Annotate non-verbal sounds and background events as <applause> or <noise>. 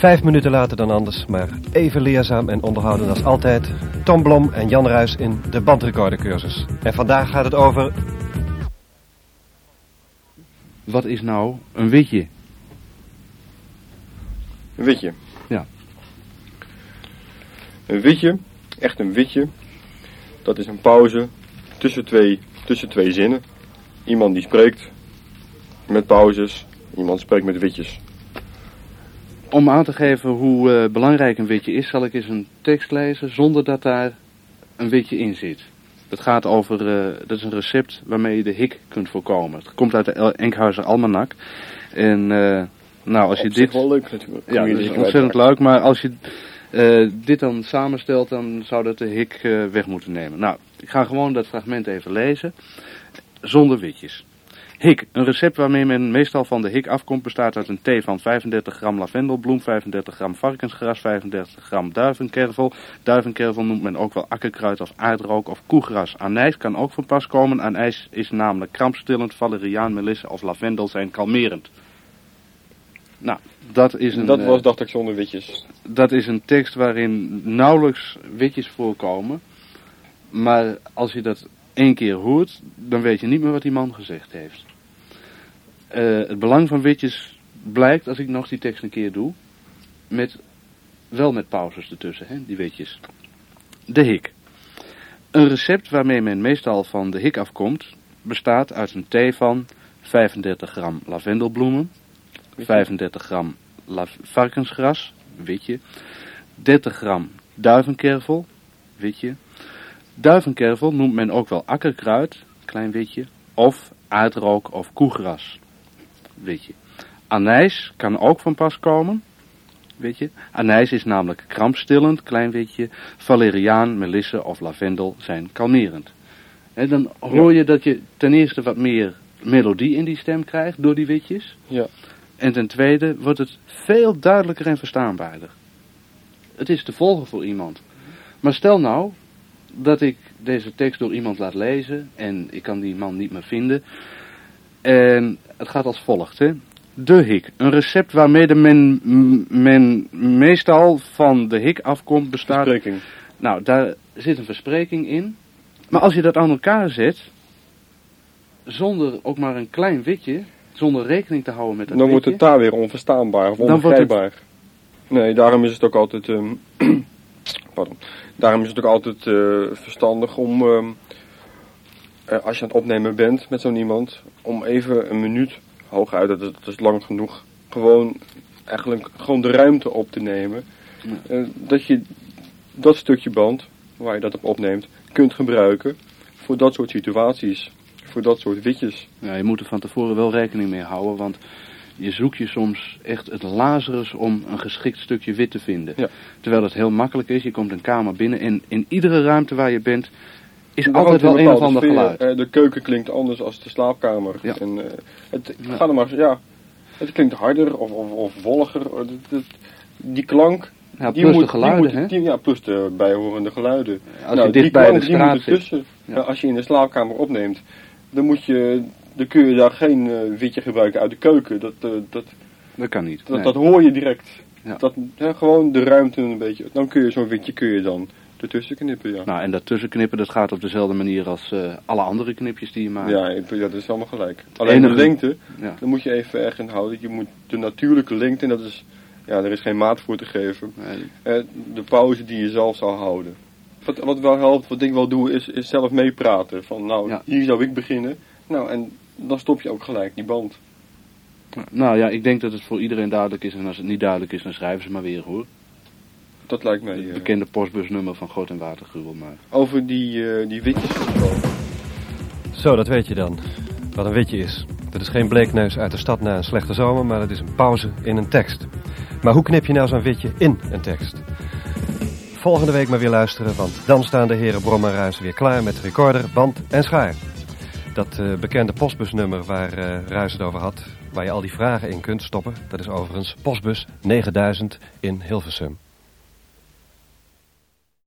Vijf minuten later dan anders, maar even leerzaam en onderhouden als altijd. Tom Blom en Jan Ruis in de bandrecordercursus. En vandaag gaat het over... Wat is nou een witje? Een witje. Ja. Een witje, echt een witje, dat is een pauze tussen twee, tussen twee zinnen. Iemand die spreekt met pauzes, iemand spreekt met witjes. Om aan te geven hoe eh, belangrijk een witje is, zal ik eens een tekst lezen zonder dat daar een witje in zit. Dat gaat over, eh, dat is een recept waarmee je de hik kunt voorkomen. Het komt uit de Enkhuizer Almanak. En eh, nou, als je Op zich dit... wel leuk natuurlijk. Ja, dat is niet ontzettend leuk. Maar als je dit dan samenstelt, dan zou dat de hik weg moeten nemen. Nou, ik ga gewoon dat fragment even lezen. Zonder witjes. Hik. Een recept waarmee men meestal van de hik afkomt bestaat uit een thee van 35 gram lavendelbloem, 35 gram varkensgras, 35 gram duivenkervel. Duivenkervel noemt men ook wel akkerkruid of aardrook of koegras. Anijs kan ook van pas komen. Anijs is namelijk krampstillend, valeriaan, melisse of lavendel zijn kalmerend. Nou, dat is een... Dat eh, was, dacht ik, zonder witjes. dat is een tekst waarin nauwelijks witjes voorkomen. Maar als je dat één keer hoort, dan weet je niet meer wat die man gezegd heeft. Eh, het belang van witjes blijkt, als ik nog die tekst een keer doe, met, wel met pauzes ertussen, hè, die witjes. De hik. Een recept waarmee men meestal van de hik afkomt, bestaat uit een thee van 35 gram lavendelbloemen, 35 gram varkensgras, witje, 30 gram duivenkervel, witje. Duivenkervel noemt men ook wel akkerkruid, klein witje, of aardrook of koegras, witje. Anijs kan ook van pas komen, witje. Anijs is namelijk krampstillend, klein witje. Valeriaan, melisse of lavendel zijn kalmerend. En dan hoor je dat je ten eerste wat meer melodie in die stem krijgt door die witjes. Ja. En ten tweede wordt het veel duidelijker en verstaanbaarder. Het is te volgen voor iemand. Maar stel nou dat ik deze tekst door iemand laat lezen en ik kan die man niet meer vinden. En het gaat als volgt, hè. De hik. Een recept waarmee de men, men meestal van de hik afkomt bestaat... Bespreking. Nou, daar zit een verspreking in. Maar als je dat aan elkaar zet, zonder ook maar een klein witje, zonder rekening te houden met dat Dan wordt het daar weer onverstaanbaar of het- onbegrijpbaar. Nee, daarom is het ook altijd... ehm, <clears throat> Daarom is het ook altijd eh, verstandig om... ehm, eh, als je aan het opnemen bent met zo'n iemand... om even een minuut, hooguit, dat is, dat is lang genoeg... gewoon eigenlijk gewoon de ruimte op te nemen. Eh, dat je dat stukje band, waar je dat op opneemt... kunt gebruiken voor dat soort situaties. Voor dat soort witjes. Ja, je moet er van tevoren wel rekening mee houden, want je zoekt je soms echt het Lazarus om een geschikt stukje wit te vinden. Ja. Terwijl het heel makkelijk is, je komt een kamer binnen en in iedere ruimte waar je bent is Er altijd wel een of ander geluid. Eh, de keuken klinkt anders als de slaapkamer. Ja. En, eh, het, Ja. Ga er maar, ja, het klinkt harder of, of, of wolliger. Eh, die klank. Ja, die plus moet, de geluiden, die hè? die- ja, plus de bijhorende geluiden. Als Nou, je dicht die bij de die straat moet ertussen. Ja, als je in de slaapkamer opneemt, dan, moet je, dan kun je daar geen eh, witje gebruiken uit de keuken. Dat, eh, dat, Dat kan niet. dat, nee. dat hoor je direct. Ja. Dat, gewoon de ruimte een beetje. Dan kun je zo'n witje kun je dan ertussen knippen. Ja, Nou, en dat tussenknippen, dat gaat op dezelfde manier als eh, alle andere knipjes die je maakt. ja, ja, dat is allemaal gelijk. Alleen de lengte. Ja. Dan moet je even erg in houden. Je moet de natuurlijke lengte, en dat is, ja, er is geen maat voor te geven. Nee, de pauze die je zelf zal houden. Wat, wat wel helpt, wat ik wel doe, is, is zelf meepraten. Van nou, hier zou ik beginnen. Nou, en dan stop je ook gelijk die band. Nou ja, ik denk dat het voor iedereen duidelijk is en als het niet duidelijk is, dan schrijven ze maar weer hoor. Dat lijkt mij. Het eh, bekende postbusnummer van Groot en Watergruwel maar. over die, eh, die witjes gesproken. Zo, dat weet je dan. Wat een witje is. Dat is geen bleekneus uit de stad na een slechte zomer, maar dat is een pauze in een tekst. Maar hoe knip je nou zo'n witje in een tekst? Volgende week maar weer luisteren, want dan staan de heren Brom en Ruijs weer klaar met recorder, band en schaar. Dat eh, bekende postbusnummer waar eh Ruijs het over had, waar je al die vragen in kunt stoppen, dat is overigens postbus 9000 in Hilversum.